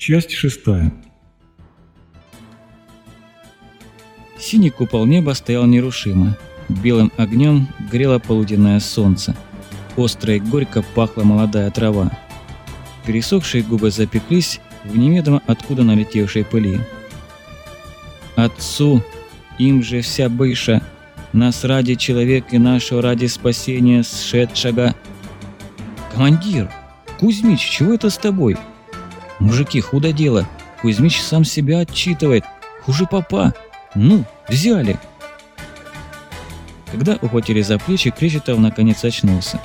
Часть шестая. Синий купол неба стоял нерушимо. Белым огнем грело полуденное солнце. Остро и горько пахла молодая трава. Пересохшие губы запеклись в неведомо откуда налетевшей пыли. Отцу, им же вся быша, нас ради человека и нашего ради спасения сшедшего. Командир, Кузьмич, чего это с тобой? Мужики, худо дело. Кузьмич сам себя отчитывает. Хуже папа. Ну, взяли. Когда ухватили за плечи, Кречетов наконец очнулся.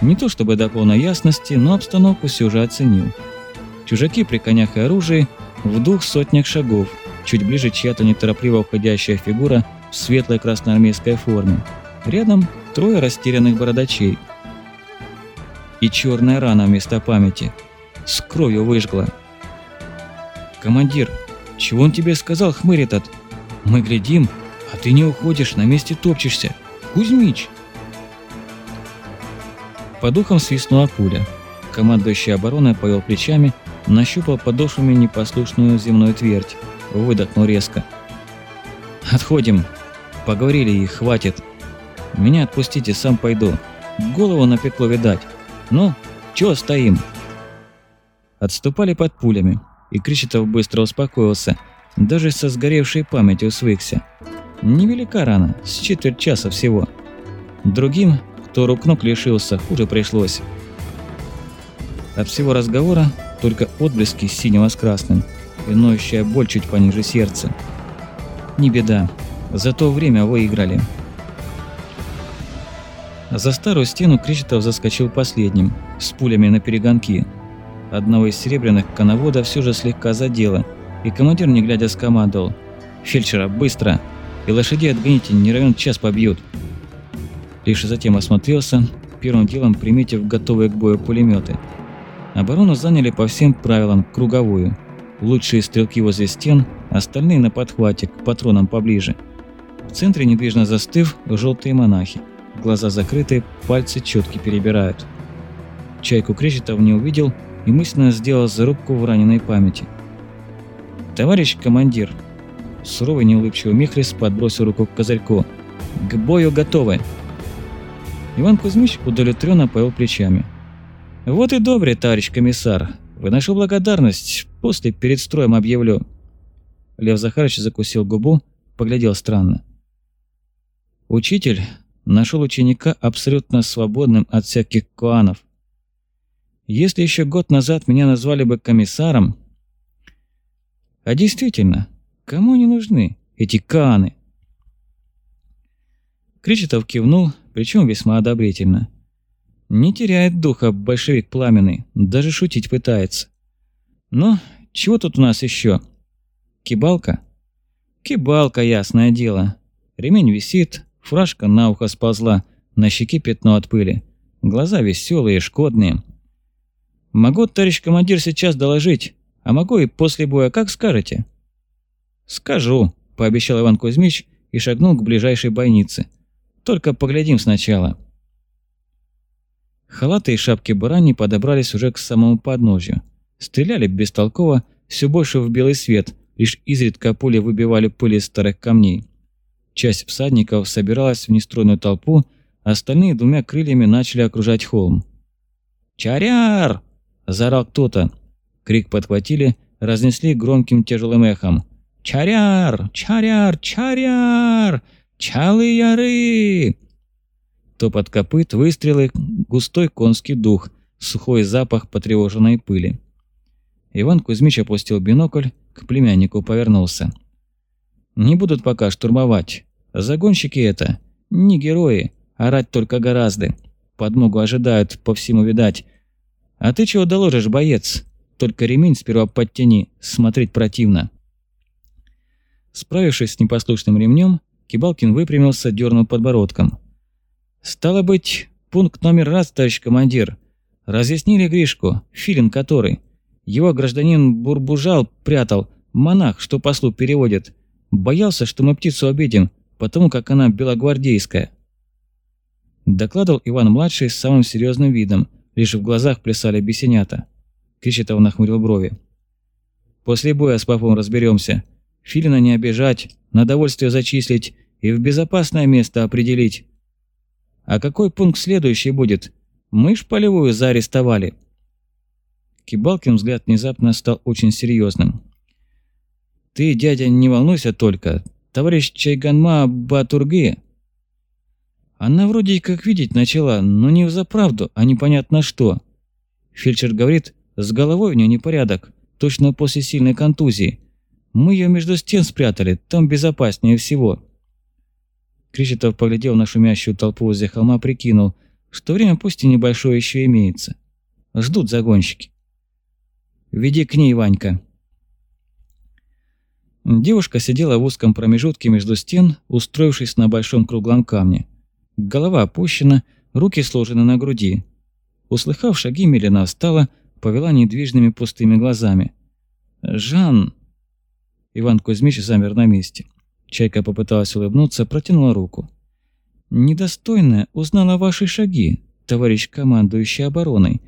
Не то чтобы до полной ясности, но обстановку все же оценил. Чужаки при конях и оружии в двух сотнях шагов, чуть ближе чья-то неторопливо уходящая фигура в светлой красноармейской форме. Рядом трое растерянных бородачей. И черная рана вместо памяти. С кровью выжгла. «Командир, чего он тебе сказал, хмырь этот? Мы глядим, а ты не уходишь, на месте топчешься. Кузьмич!» По духам свистнула пуля. Командующий обороной повел плечами, нащупал подошвами непослушную земную твердь. Выдохнул резко. «Отходим. Поговорили и хватит. Меня отпустите, сам пойду. Голову напекло видать. Ну, чего стоим?» Отступали под пулями, и Кречетов быстро успокоился, даже со сгоревшей памятью свыкся. Невелика рана, с четверть часа всего. Другим, кто рук ног лишился, хуже пришлось. От всего разговора только отблески синего с красным и ноющая боль чуть пониже сердца. Не беда, зато время выиграли. За старую стену Кречетов заскочил последним, с пулями на перегонки. Одного из серебряных коновода все же слегка задело, и командир, не глядя, скомандовал. «Фельдшера, быстро! И лошадей отгоните, не равен час побьют!» Лишь затем осмотрелся, первым делом приметив готовые к бою пулеметы. Оборону заняли по всем правилам, круговую. Лучшие стрелки возле стен, остальные на подхвате, к патронам поближе. В центре недвижно застыв, желтые монахи. Глаза закрыты, пальцы четки перебирают. Чайку Кречетов не увидел, и мысленно сделал зарубку в раненой памяти. «Товарищ командир!» Суровый неулыбчивый Михрис подбросил руку к козырьку. «К бою готовы!» Иван Кузьмич удовлетворенно повел плечами. «Вот и добре, товарищ комиссар. Выношу благодарность. После перед строем объявлю». Лев Захарович закусил губу, поглядел странно. Учитель нашел ученика абсолютно свободным от всяких куанов. Если еще год назад меня назвали бы комиссаром... А действительно, кому они нужны, эти каны? Кричетов кивнул, причем весьма одобрительно. Не теряет духа большевик пламенный, даже шутить пытается. Ну, чего тут у нас еще? Кибалка? Кибалка, ясное дело. Ремень висит, фуражка на ухо сползла, на щеке пятно от пыли. Глаза веселые, шкодные. Могу, товарищ командир, сейчас доложить, а могу и после боя, как скажете. Скажу, пообещал Иван Кузьмич и шагнул к ближайшей бойнице. Только поглядим сначала. Халаты и шапки барани подобрались уже к самому подножью. Стреляли бестолково, все больше в белый свет, лишь изредка пули выбивали пыль из старых камней. Часть всадников собиралась в нестройную толпу, остальные двумя крыльями начали окружать холм. «Чаряр!» Заорал кто-то. Крик подхватили, разнесли громким тяжелым эхом. «Чаряр! Чаряр! Чаряр! Чалы-яры!» Топот копыт, выстрелы, густой конский дух, сухой запах потревоженной пыли. Иван Кузьмич опустил бинокль, к племяннику повернулся. «Не будут пока штурмовать. Загонщики это. Не герои, орать только гораздо. Подмогу ожидают, по всему видать. «А ты чего доложишь, боец? Только ремень сперва подтяни, смотреть противно». Справившись с непослушным ремнем, Кибалкин выпрямился, дернул подбородком. «Стало быть, пункт номер раз, товарищ командир. Разъяснили Гришку, филин который. Его гражданин Бурбужал прятал, монах, что послу переводит. Боялся, что мы птицу обидим, потому как она белогвардейская». Докладывал Иван-младший с самым серьезным видом – Лишь в глазах плясали бесенята. Кречетов нахмурил брови. После боя с папом разберемся. Филина не обижать, на довольствие зачислить и в безопасное место определить. А какой пункт следующий будет? Мы ж полевую заарестовали. Кибалкин взгляд внезапно стал очень серьезным. «Ты, дядя, не волнуйся только. Товарищ Чайганма Батурги...» Она вроде как видеть начала, но не за правду, а непонятно что. Фельдшер говорит, с головой у нее непорядок, точно после сильной контузии. Мы ее между стен спрятали, там безопаснее всего. Кречетов поглядел на шумящую толпу возле холма, прикинул, что время пусть и небольшое еще имеется. Ждут загонщики. «Веди к ней, Ванька». Девушка сидела в узком промежутке между стен, устроившись на большом круглом камне. Голова опущена, руки сложены на груди. Услыхав шаги, Милена встала, повела недвижными пустыми глазами. «Жан!» Иван Кузьмич замер на месте. Чайка попыталась улыбнуться, протянула руку. «Недостойная узнала ваши шаги, товарищ командующий обороной.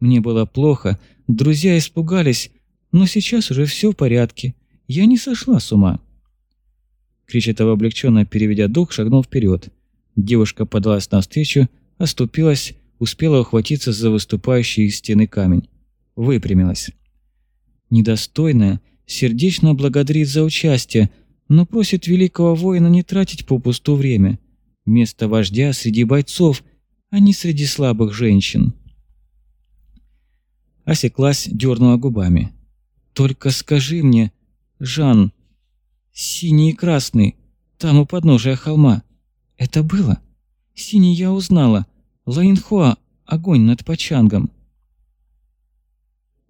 Мне было плохо, друзья испугались, но сейчас уже все в порядке. Я не сошла с ума». Кричетов облегченно переведя дух, шагнул вперед. Девушка подалась навстречу, оступилась, успела ухватиться за выступающий из стены камень. Выпрямилась. Недостойная, сердечно благодарит за участие, но просит великого воина не тратить попусту время. Место вождя среди бойцов, а не среди слабых женщин. Осеклась, дернула губами. «Только скажи мне, Жан, синий и красный, там у подножия холма. Это было? Синий я узнала. Лаинхуа, огонь над Пачангом».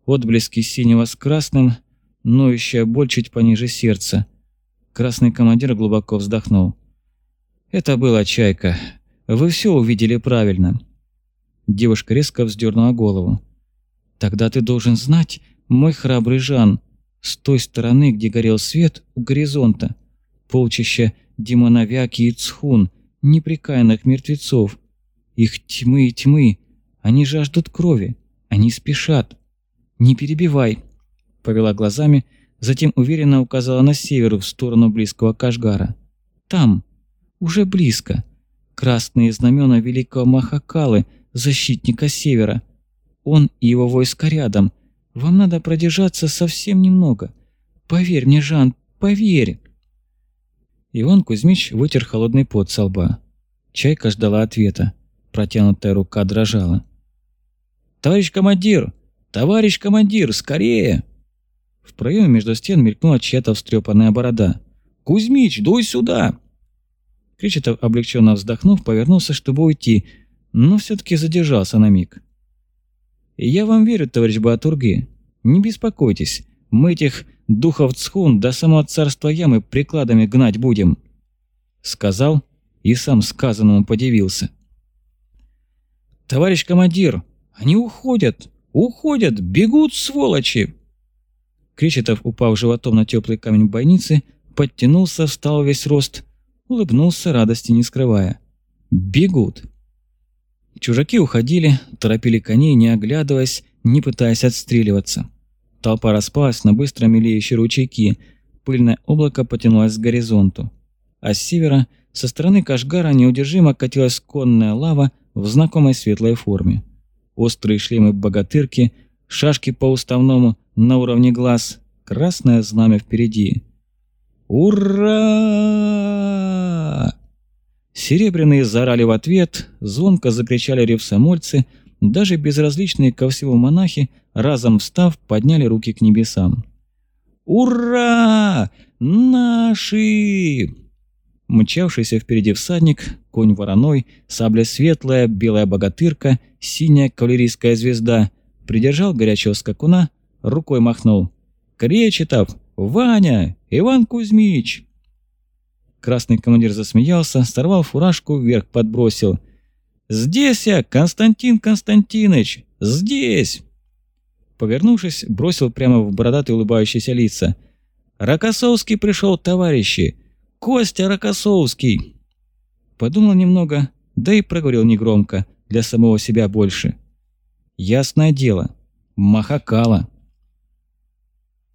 Отблески синего с красным, ноющая боль чуть пониже сердца – Красный командир глубоко вздохнул. «Это была чайка. Вы все увидели правильно». Девушка резко вздернула голову. «Тогда ты должен знать, мой храбрый Жан, с той стороны, где горел свет, у горизонта, полчища демоновяки и цхун, неприкаянных мертвецов. Их тьмы и тьмы, они жаждут крови, они спешат. Не перебивай!» Повела глазами, Затем уверенно указала на север, в сторону близкого Кашгара. «Там, уже близко, красные знамена великого Махакалы, защитника севера. Он и его войска рядом. Вам надо продержаться совсем немного. Поверь мне, Жан, поверь!» Иван Кузьмич вытер холодный пот со лба. Чайка ждала ответа. Протянутая рука дрожала. «Товарищ командир! Товарищ командир, скорее!» В проеме между стен мелькнула чья-то встрепанная борода. «Кузьмич, дуй сюда!» Кречетов, облегченно вздохнув, повернулся, чтобы уйти, но все-таки задержался на миг. «Я вам верю, товарищ Батурги. Не беспокойтесь, мы этих духов цхун до самого царства ямы прикладами гнать будем», — сказал и сам сказанному подивился. «Товарищ командир, они уходят, уходят, бегут, сволочи!» Кречетов, упав животом на теплый камень бойницы, подтянулся, встал весь рост, улыбнулся, радости не скрывая. «Бегут!» Чужаки уходили, торопили коней, не оглядываясь, не пытаясь отстреливаться. Толпа распалась на быстро мелеющие ручейки, пыльное облако потянулось к горизонту. А с севера, со стороны Кашгара, неудержимо катилась конная лава в знакомой светлой форме. Острые шлемы богатырки, шашки по уставному, на уровне глаз, красное знамя впереди. «Ура!» Серебряные заорали в ответ, звонко закричали ревсомольцы, даже безразличные ко всему монахи, разом встав, подняли руки к небесам. «Ура! Наши!» Мчавшийся впереди всадник, конь вороной, сабля светлая, белая богатырка, синяя кавалерийская звезда, придержал горячего скакуна, рукой махнул. «Кречетов! Ваня! Иван Кузьмич!» Красный командир засмеялся, сорвал фуражку, вверх подбросил. «Здесь я, Константин Константинович! Здесь!» Повернувшись, бросил прямо в бородатые улыбающиеся лица. «Рокоссовский пришел, товарищи! Костя Рокоссовский!» Подумал немного, да и проговорил негромко, для самого себя больше. «Ясное дело, Махакала!»